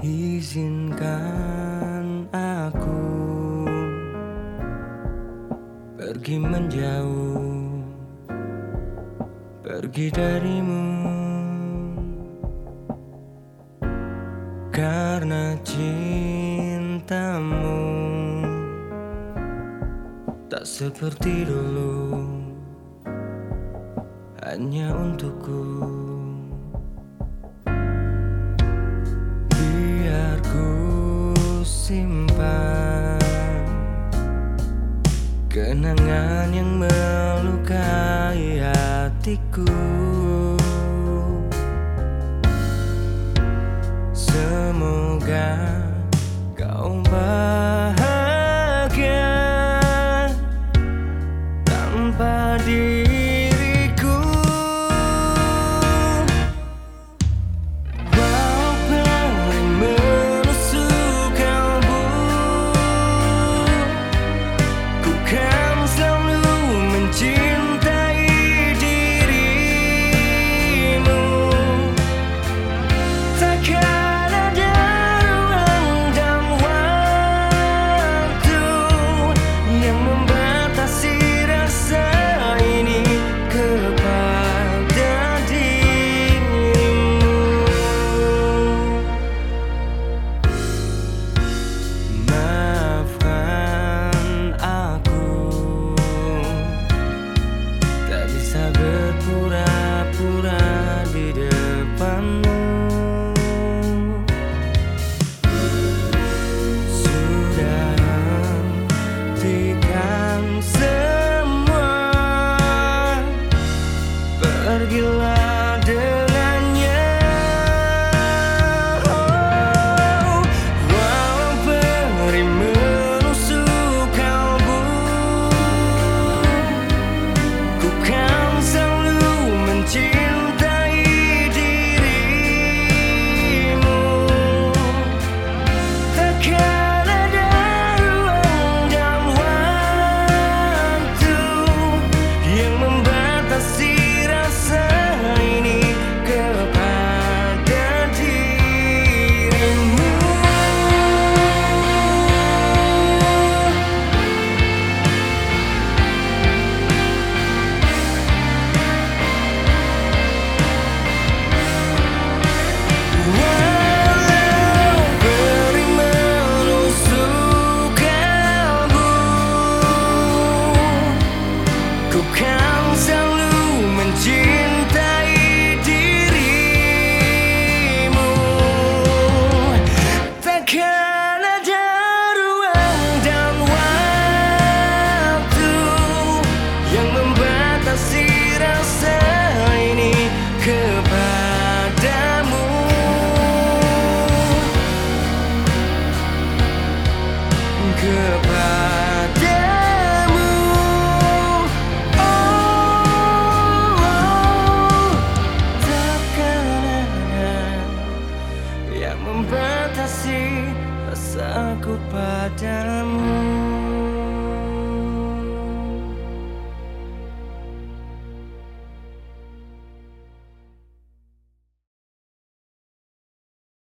Izinkan aku pergi menjauh, pergi darimu karena cintamu tak seperti dulu, hanya untukku. Kenangan yang melukai hatiku kepadamu membatasi rasaku padamu